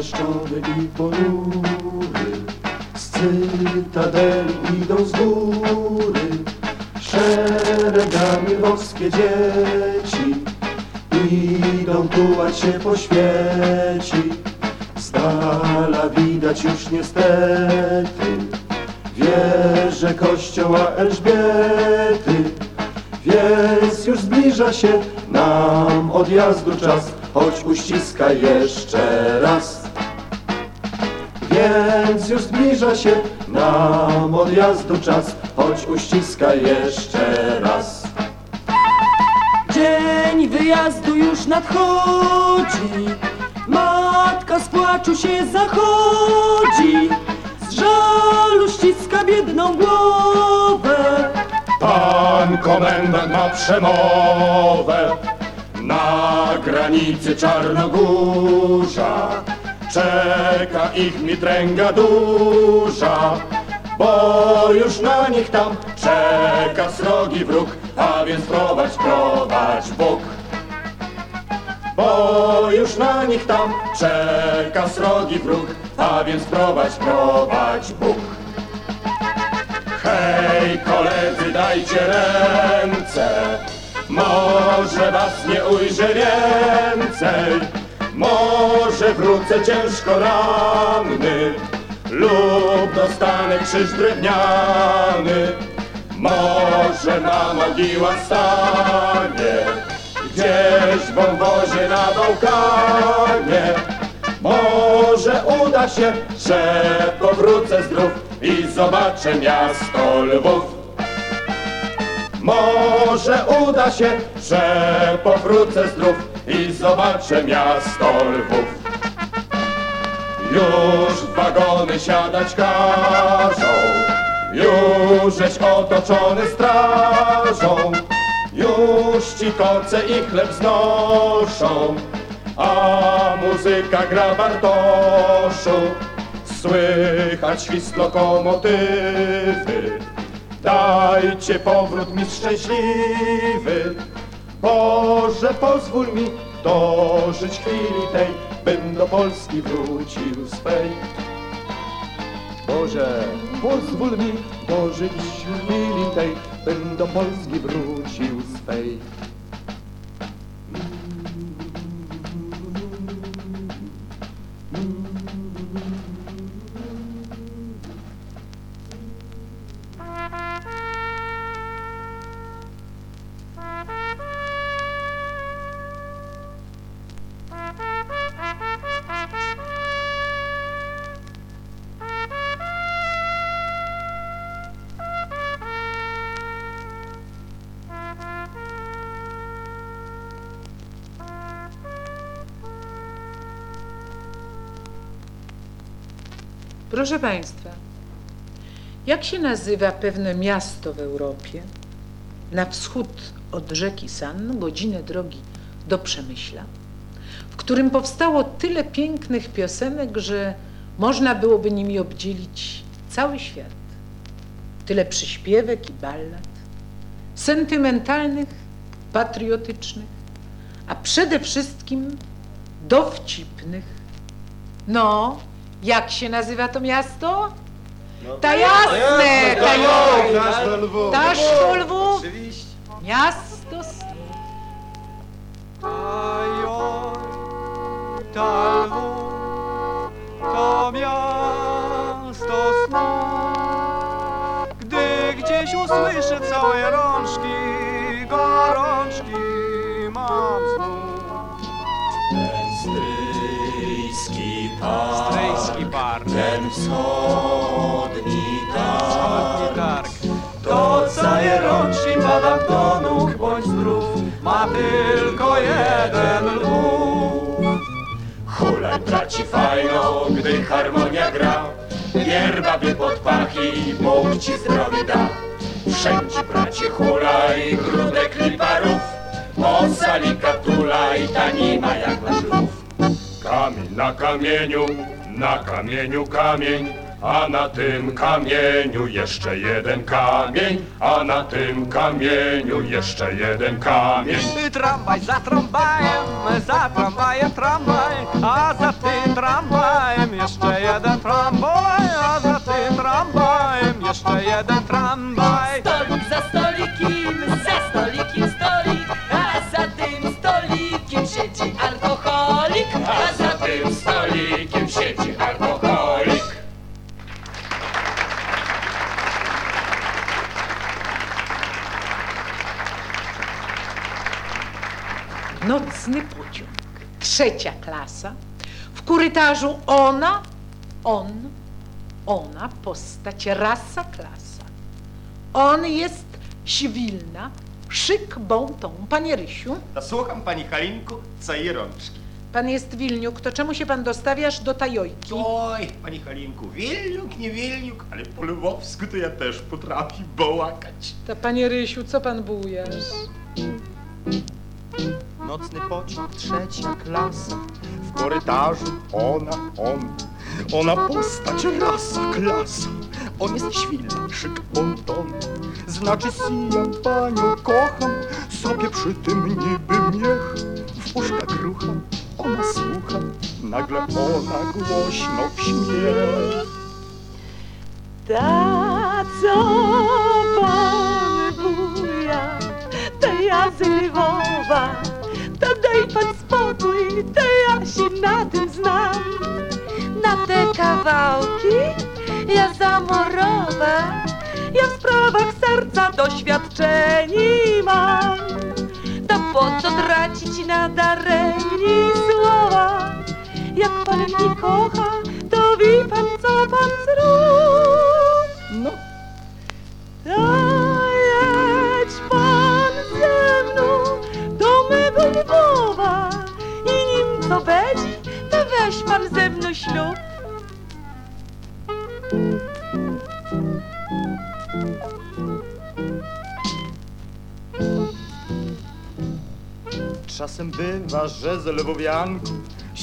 Deszczowy i ponury. Z cytadeli idą z góry Szeregami boskie dzieci. Idą tułać się po świeci Z dala widać już niestety. Wieże kościoła Elżbiety Więc już zbliża się nam odjazdu czas. Choć uściska jeszcze raz Więc już zbliża się nam odjazdu czas Choć uściska jeszcze raz Dzień wyjazdu już nadchodzi Matka z płaczu się zachodzi Z żalu ściska biedną głowę Pan komendant ma przemowę na granicy Czarnogórza. Czeka ich mitręga duża, bo już na nich tam czeka srogi wróg, a więc prowadź, prowadź Bóg. Bo już na nich tam czeka srogi wróg, a więc prowadź, prowadź Bóg. Hej, koledzy, dajcie ręce, może was nie ujrzę więcej, może wrócę ciężko ranny lub dostanę krzyż drewniany, może ma mogiła stanie gdzieś w wąwozie na Bałkanie. Może uda się, że powrócę zdrów i zobaczę miasto Lwów. Może uda się, że powrócę zdrów i zobaczę miasto Lwów. Już w wagony siadać każą, już żeś otoczony strażą, już ci koce i chleb znoszą, a muzyka gra Bartoszu. Słychać świst lokomotywy, dajcie powrót mi szczęśliwy. Boże, pozwól mi dożyć chwili tej, bym do Polski wrócił swej. Boże, pozwól mi dożyć chwili tej, bym do Polski wrócił swej. Proszę Państwa, jak się nazywa pewne miasto w Europie na wschód od rzeki San, godzinę drogi do Przemyśla, w którym powstało tyle pięknych piosenek, że można byłoby nimi obdzielić cały świat. Tyle przyśpiewek i ballad, sentymentalnych, patriotycznych, a przede wszystkim dowcipnych. No, jak się nazywa to miasto? Ta jasne, ta Miasto Lwów. Taszko Lwów, Oczywiście. miasto snu. Ajoj, ta Lwów to miasto snu. Gdy gdzieś usłyszę całe rączki, gorączki mam znów. Stryjski park, Stryjski park, ten wschodni wschodni targ, to całe rączki badam do nóg, bądź zdrów, ma tylko jeden lwów. Hulaj braci fajno, gdy harmonia gra, Wierbawy pod pachy, Bóg ci zdrowie da. Wszędzie braci hulaj, grudek liparów, Po sali katulaj, ta nie ma jak nasz lwów. Kamień na kamieniu, na kamieniu kamień, a na tym kamieniu jeszcze jeden kamień, a na tym kamieniu jeszcze jeden kamień. Tramwaj za tramwajem, za tramwajem tramwaj, a za tym tramwajem jeszcze jeden tramwaj, a za tym tramwajem jeszcze jeden tramwaj. Stolik za stolikiem, za stolikiem tym stolikiem siedzi alkoholik. Nocny pociąg. Trzecia klasa. W korytarzu ona, on, ona, postać, rasa, klasa. On jest siwilna, szyk, ton. Panie Rysiu, To słucham pani Halinku, co i rączki. Pan jest Wilniuk, to czemu się pan dostawiasz do Tajojki? Oj, pani Halinku, Wilniuk, nie Wilniuk, ale po lwowsku to ja też potrafi bołakać. To panie Rysiu, co pan bujasz? Nocny pociąg, trzecia klasa. W korytarzu ona, on. Ona postać, rasa, klasa. On jest świlny, szyk, ponton. Znaczy si ja panią kocham, sobie przy tym niby miech. W uszka grucha, ona słucha, nagle ona głośno śmieje. Ta co pan buja, ta ja z Lwowa, to daj pan spokój, to ja się na tym znam. Na te kawałki ja zamorowa, ja w sprawach serca doświadczeni mam. To po co tracić na daremni pan mnie kocha, to wie pan, co pan zrób. No, jedź pan ze mną do mego Lwowa i nim co będzie, to weź pan ze mną ślub. Czasem bywa, że z lwowianką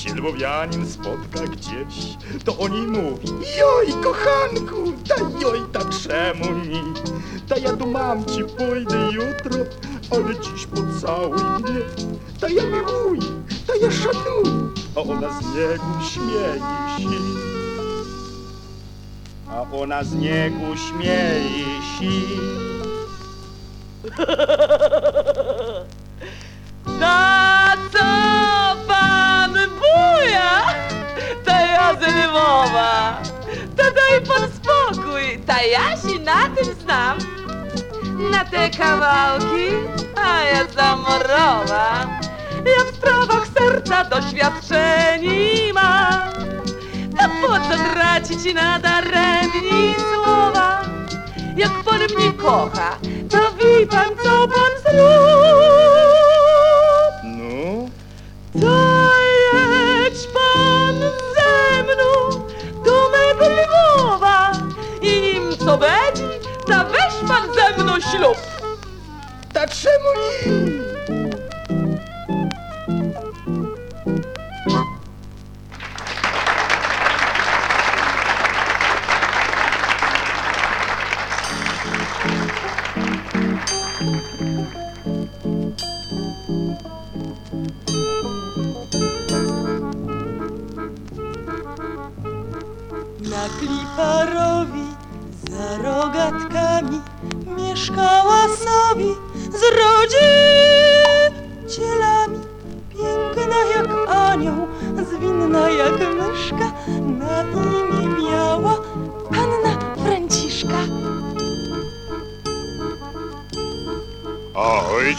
się lwowianin spotka gdzieś, to oni mówi, joj kochanku, ta joj, ta czemu mi? Ta ja do mamci pójdę jutro, ale dziś pocałuj mnie. Ta ja miłuję, ta ja szanuję, a ona z niego śmieje się. A ona z niego śmieje się. ta ja się na tym znam. Na te kawałki, a ja zamorowa. Ja w sprawach serca doświadczeni mam. To po co tracić na daremni słowa? Jak pan mnie kocha, to wie pan, co pan zrób. No, To będzie, to weź pan ze mną ślub. ta czemu nie?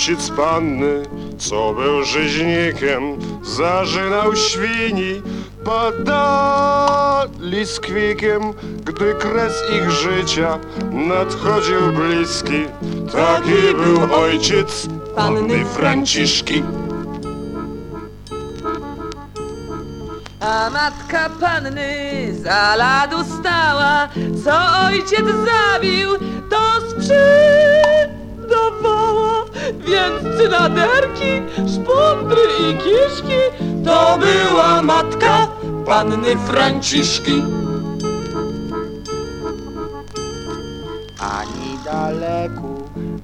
Ojciec panny, co był rzeźnikiem, zażynał świni, padali z kwikiem, gdy kres ich życia nadchodził bliski. Taki był ojciec panny Franciszki. A matka panny za ladu stała, co ojciec zabił, to sprzedawała. Więc cynaderki, szpundry i kiszki, to była matka panny Franciszki. ani daleku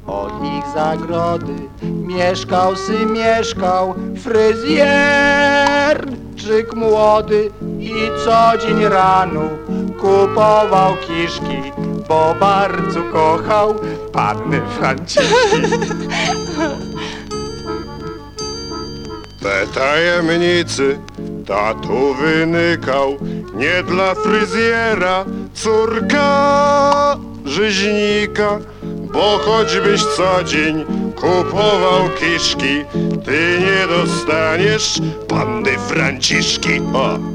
od ich zagrody mieszkał sy mieszkał fryzjerczyk młody i co dzień rano kupował kiszki, bo bardzo kochał panny Franciszki. Te tajemnicy tatu wynykał nie dla fryzjera, córka rzeźnika, bo choćbyś co dzień kupował kiszki, ty nie dostaniesz panny Franciszki. O!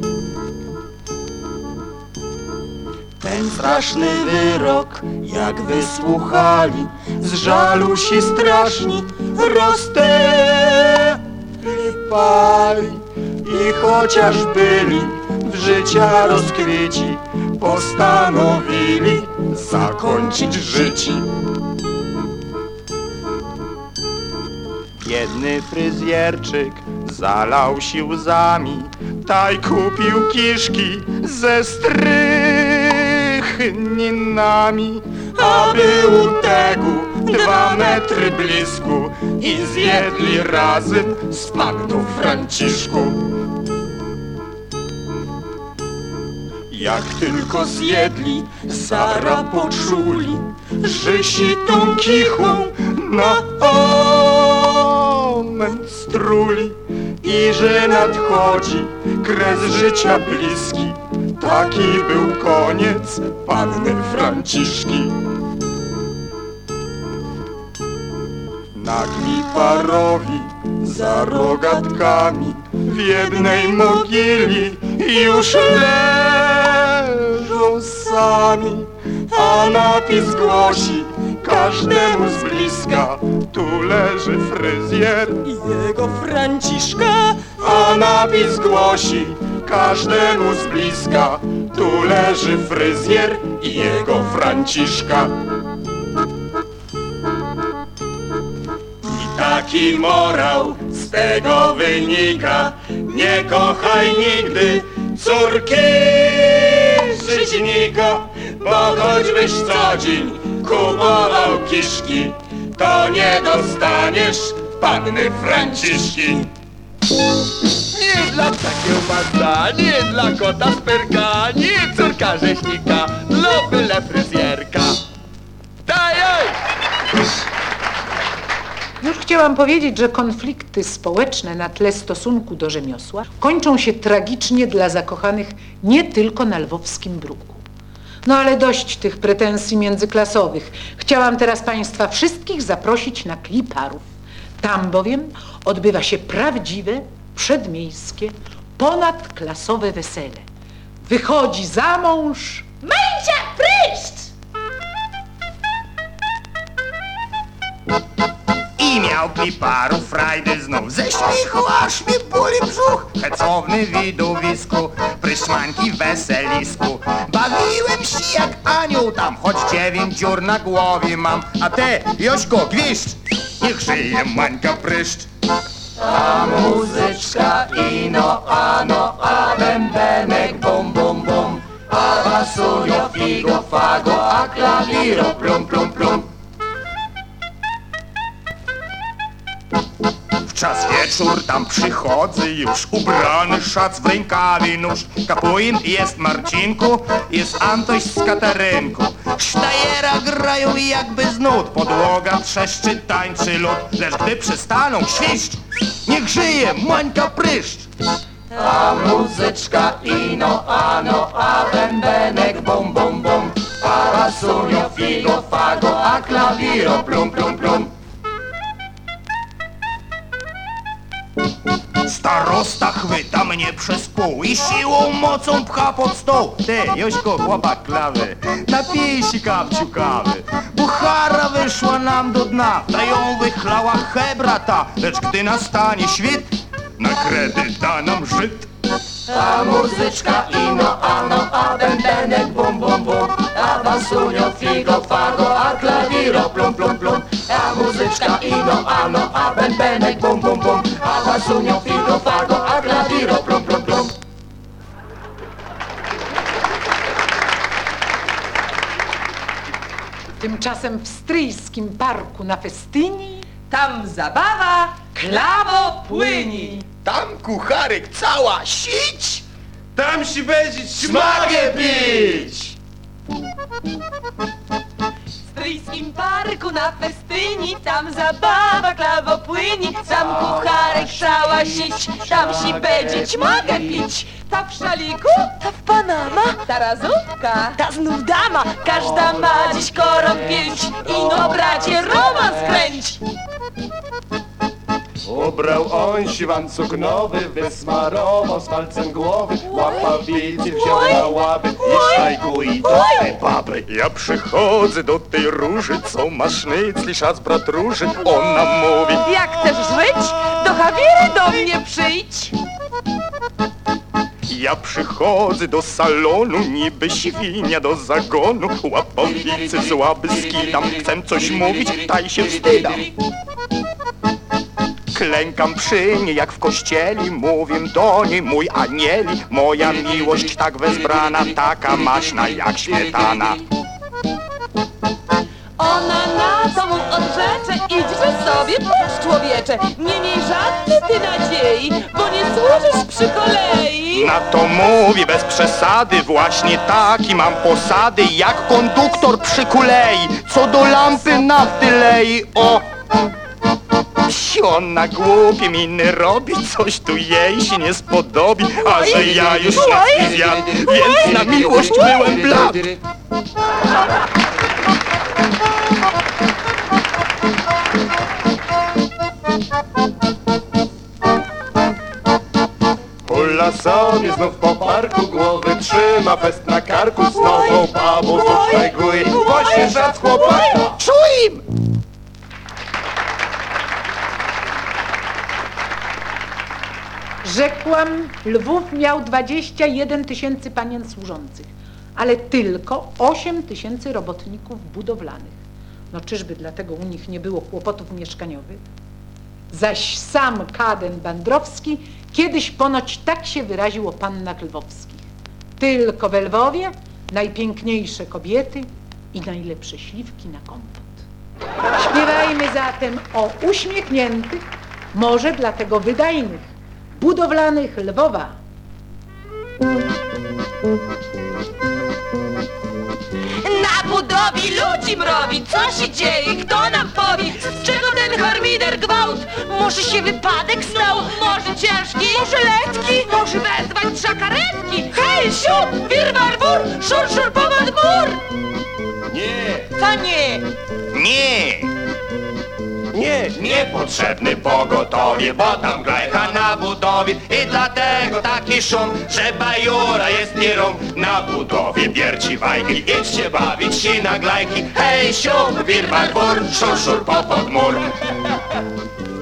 Ten straszny wyrok, jak wysłuchali, z żalu się straszni roztępali. I chociaż byli w życia rozkwieci, postanowili zakończyć życie. Biedny fryzjerczyk zalał się łzami, taj kupił kiszki ze strychninami, a był tego dwa metry blisku i zjedli razem panną Franciszku. Jak tylko zjedli, zara poczuli, że się tą kichą na omen struli i że nadchodzi kres życia bliski. Taki był koniec panny Franciszki. Nagli parowi za rogatkami w jednej mogili już leżą sami, a napis głosi każdemu z bliska tu leży fryzjer i jego Franciszka, a napis głosi każdemu z bliska. Tu leży fryzjer i jego Franciszka. I taki morał z tego wynika. Nie kochaj nigdy córki rzeźnika Bo choćbyś co dzień kupował kiszki To nie dostaniesz panny Franciszki nie dla kota sperka, nie córka rzeźnika, dla byle fryzjerka. Dajaj! Już chciałam powiedzieć, że konflikty społeczne na tle stosunku do rzemiosła kończą się tragicznie dla zakochanych nie tylko na lwowskim bruku. No ale dość tych pretensji międzyklasowych. Chciałam teraz Państwa wszystkich zaprosić na kliparów. Tam bowiem odbywa się prawdziwe, przedmiejskie, ponadklasowe wesele. Wychodzi za mąż. Męcia pryszcz! I miał kliparów frajdy znów Ze śmiechu aż mi boli brzuch. Hecowny widowisku Pryszmanki w weselisku. Bawiłem się jak anioł tam Choć dziewięć dziur na głowie mam. A ty, Jośko, gwiszcz! Niech żyje Mańka pryszcz A muzyczka ino, ano, a bębenek bum, bum, bum. A basunio, figo, fago, a klawiro, plum, plum, plum czas wieczór tam przychodzę już ubrany szac w rękawie nóż. Kapuin jest Marcinku, jest Antoś z Katarynką Sztajera grają jakby z nut Podłoga trzeszczy, tańczy lud. Lecz gdy przestaną świść Niech żyje Mańka pryszcz. A muzyczka ino, ano, a bębenek bum, bum A basunio, figo, fago, a klawiro, plum, plum, plum Starosta chwyta mnie przez pół i siłą mocą pcha pod stół. Ty, Jośko, chłopak klawy, napij się kapciu kawy. Buchara wyszła nam do dna, ta ją wychlała hebrata. Lecz gdy nastanie świt, na kredyt da nam Żyd. A muzyczka ino, ano, a bębenek bum, bum, bum A basunio, figo, fago, a klawiro, plum, plum, plum A muzyczka ino, ano, a bębenek bum, bum, bum A basunio, figo, fago, a klawiro, plum, plum, plum Tymczasem w stryjskim parku na festyni Tam zabawa, klawo płyni. Tam kucharek cała sić, Tam się będzie smagę pić. W stryjskim parku na festyni, tam zabawa, klawo płyni, tam kucharek cała sić, tam si będzie mogę pić. Ta w szaliku, ta w Panama, ta razówka, ta znów dama, każda ma dziś koron pięć i no bracie romans kręć. Ubrał on siwancuk nowy, wysmarował z palcem głowy, łapał wilcy, wziął na łaby i szajku i do tej baby. Ja przychodzę do tej róży, co ma sznycli, szac brat róży, ona mówi. Jak chcesz żyć, do Hawiery do mnie przyjdź. Ja przychodzę do salonu, niby świnia do zagonu, łapał wilcy, słaby skidam, chcę coś mówić, taj się wstydam. Klękam przy niej jak w kościeli, mówię do niej mój anieli, moja miłość tak wezbrana, taka maśna jak śmietana. Ona na to mu odrzecze, idźże sobie precz człowiecze, nie miej żadnej ty nadziei, bo nie służysz przy kolei. Na to mówi bez przesady, właśnie taki mam posady, jak konduktor przy kulei, co do lampy nafty lei, o! Si ona głupie miny robi, coś tu jej się nie spodobi, a że ja już nie zjadł, więc na miłość byłem blad. Hula sobie znów po parku głowy trzyma fest na karku z nową babą zostaguje właśnie żad chłopaka. Czuj im! Rzekłam, Lwów miał 21 tysięcy panien służących, ale tylko 8 tysięcy robotników budowlanych. No czyżby dlatego u nich nie było kłopotów mieszkaniowych? Zaś sam Kaden Bandrowski kiedyś ponoć tak się wyraził o pannach lwowskich. Tylko we Lwowie najpiękniejsze kobiety i najlepsze śliwki na kompot. Śpiewajmy zatem o uśmiechniętych, może dlatego wydajnych, budowlanych Lwowa. Na budowie ludzi mrowi, co się dzieje, kto nam powie? Z czego ten harmider gwałt? Może się wypadek stał? Może ciężki? Może letki? Może wezwać trza karetki? Hej, siu, wirwar wór, szur, szur, pomad gór! Nie, To nie! Nie, nie, niepotrzebny pogotowie, bo tam glajka na budowie i dlatego taki szum, że bajura jest nie rum. Na budowie bierci bajki, idźcie bawić się na glajki. Hej, sium, wirwar, wór, szur, szur, popod mur.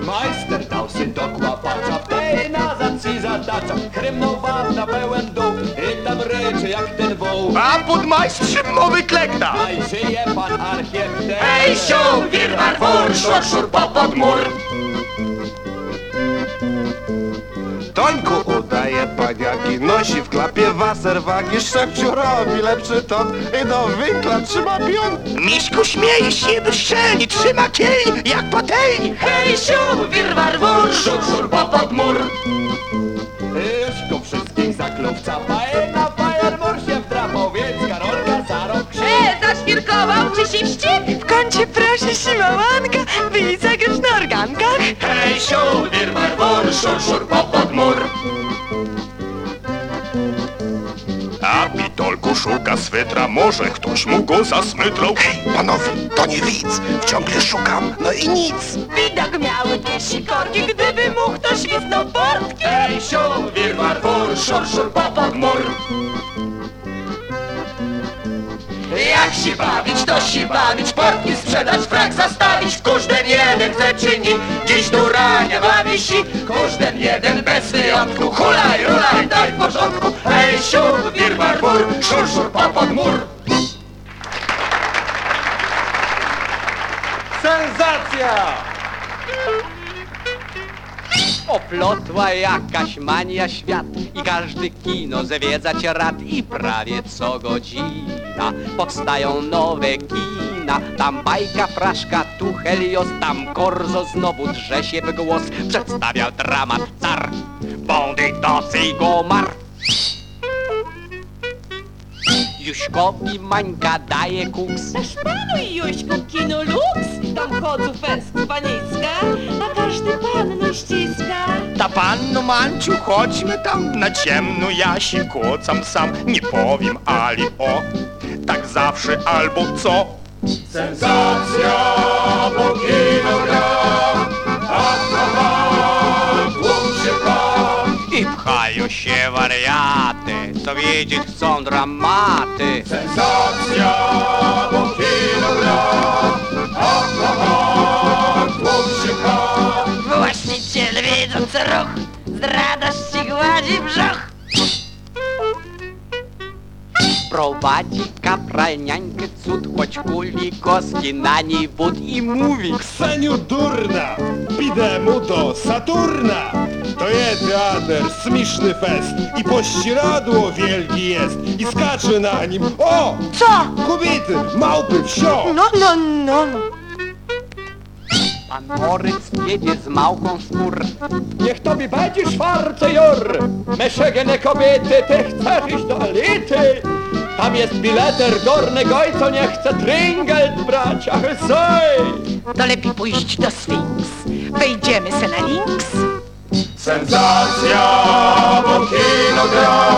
Majster dał do nazad si zatacza. Chrymnął wam na pełen dół i tam ryczy jak ten woł. A podmajstrzem mowy klekta. A i żyje pan architekt. Hej, sium, wirwar, wór, szur, szur, popod mur. Tońku udaje paniaki, nosi w klapie waserwagi, szepciu robi lepszy ton i do winkla trzyma pion. Miśku śmieje się bezczelnie, trzyma kielni jak patelni. Hej, siu, wirwar wór! Szur, szur, popod mur. Wszystkich zaklął w czapa i na fajermur się wdrapał, więc Karolka za rok E, zaświrkował czy się wści? W kącie proszę siłowanka, Hej, siu, wirwar, wór, szur, szur, popod mur. A Pitolku szuka swetra, może ktoś mu go zasmytrał. Hej, panowie, to nie widz, ciągle szukam, no i nic. Widok miały te sikorki, gdyby mu ktoś wisnął portki. Hej, siu, wirwar, wór, szur, szur, popod mur. Jak się bawić, to się bawić, portki sprzedać, frak zastawić, w jeden chce czyni, dziś do rania bawi się, każden jeden bez wyjątku, hulaj, rulaj, daj w porządku, hej, siu, wirwar, wór, szur, szur, popod mur. Sensacja! Oplotła jakaś mania świat i każdy kino zwiedzać rad i prawie co godzinę wina, powstają nowe kina. Tam bajka, fraszka, tu Helios, tam Korzo znowu drze się w głos. Przedstawia dramat car, bandytos i gomar. Juśkowi Mańka daje kuks. Szpanuj, Juśku, kino luks, tam chodzu fest paniska, a każdy panno ściska. Ta panno Manciu, chodźmy tam na ciemno, ja się kłócam sam, nie powiem Ali o. Tak zawsze albo co? Sensacja, bo kino gra, ha, tłum się pcha. I pchają się wariaty, co wiedzieć chcą dramaty. Sensacja, bo kino gra, ha, tłum się pcha. Widząc ruch, z radości gładzi brzuch. Prowadzi kapralniańkę cud, choć kuli koski na niej wód i mówi Kseniu durna, pidemu do Saturna. To jest teatr, smiszny fest i pościeradło wielki jest i skacze na nim. O! Co? Kobiety, małpy, wsio! No, no, no, no. Pan Moryc jedzie z małką skór. Niech tobie będzie czwarte jor. Meszegene kobiety, ty chcesz iść do elity. Tam jest bileter gorny goj, co nie chce tringelt brać, ach soj. To lepiej pójść do Sphinx. Wejdziemy se na links. Sensacja, bo kino gra,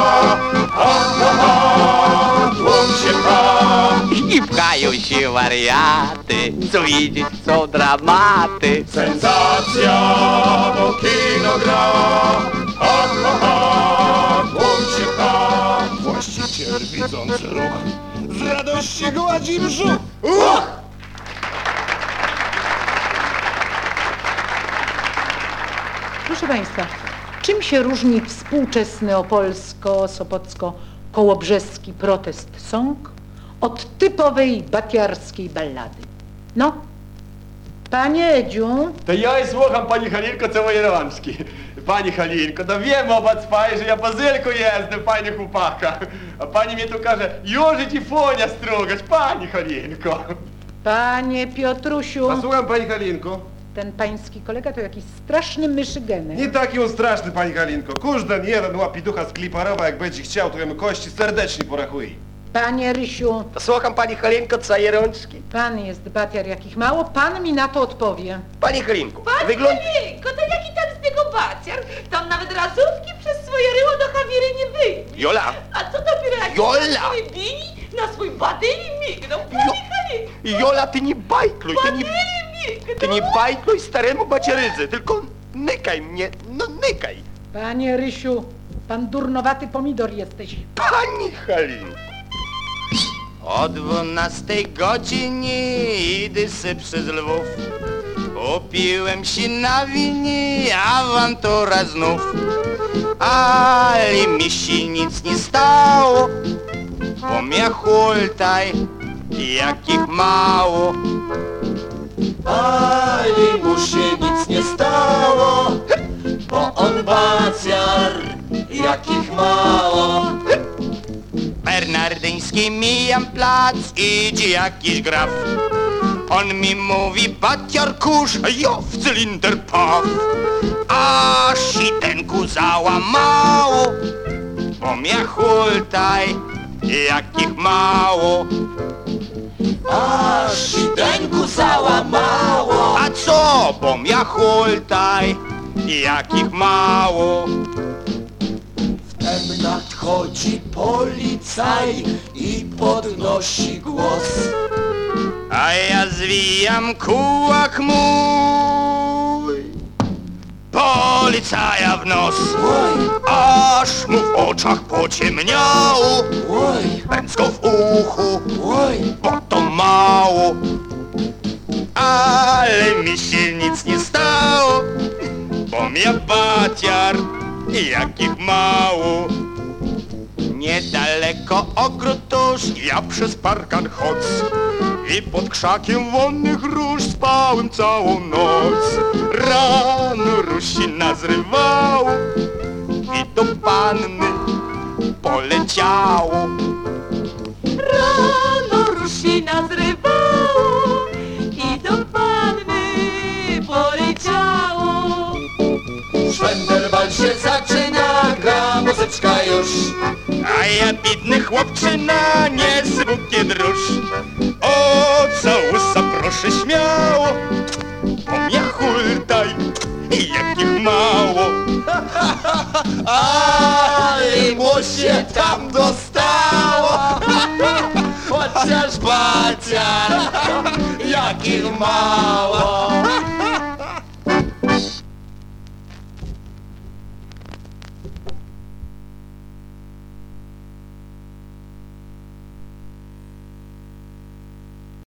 Się wariaty, co widzieć chcą dramaty. Sensacja, bo kino gra, ha, ha, ha, tłum się pcha. Właściciel widząc ruch, z radości gładzi brzuch. Proszę Państwa, czym się różni współczesny opolsko-sopocko-kołobrzeski protest song od typowej batiarskiej ballady? No, Panie Edziu, To ja i słucham pani Halinko całej rączki. Pani Halinko, to wiem o was faj, że ja po zylku jeżdżę, fajny chłopaka. A pani mnie tu każe, już i fonia strugać, pani Halinko. Panie Piotrusiu, A słucham pani Halinko. ten pański kolega to jakiś straszny myszygenek. Nie taki on straszny pani Halinko. Kużden jeden łapi ducha z Kliparowa, jak będzie chciał, to jemu kości serdecznie porachuje. Panie Rysiu, Słucham pani Halinko całej rączki. pan jest batiar jakich mało, pan mi na to odpowie. Pani Halinko, wygląda... Jejko, to jaki tam z niego baciar? Tam nawet razówki przez swoje ryło do Hawiery nie wyjdzie. Jola, A co dopiero jak Jola! na swój bini, na swój badyli mignął? Panie Halinko, Jola, ty nie bajtluj, ty nie... Ty nie bajtluj staremu baciarydzy, tylko nykaj mnie, no nykaj. Panie Rysiu, pan durnowaty pomidor jesteś. Pani Halinko. O dwunastej godzinie idę se przez Lwów. Upiłem się na winie, awantura znów. Ale mi się nic nie stało, bo mnie hultaj, jakich mało. Ali mu się nic nie stało, bo on bacjar, jakich mało. Bernardyński mijam plac, idzie jakiś graf. On mi mówi, baciar kurz, a ja w cylinder paw. A sitenku załamało, bo mnie hultaj, jakich mało. A sidenku załamało. A co, bo mnie hultaj, jakich mało. Nadchodzi policaj i podnosi głos. A ja zwijam kułak mój. Policaja w nos. Oj, Aż mu w oczach pociemniało. Oj, Pęcko w uchu, oj. bo to mało. Ale mi się nic nie stało. Bo mnie baciar jakich mało Niedaleko ogród tuż, ja przez parkan choc I pod krzakiem wonnych róż spałem całą noc. Rano rusina zrywało I do panny poleciało ja biedny chłopczyna, nie z bukiet róż. O, całusa proszę śmiało, bo mnie hultaj, jakich mało. Ale mu się tam dostało. Chociaż baciar, jakich mało.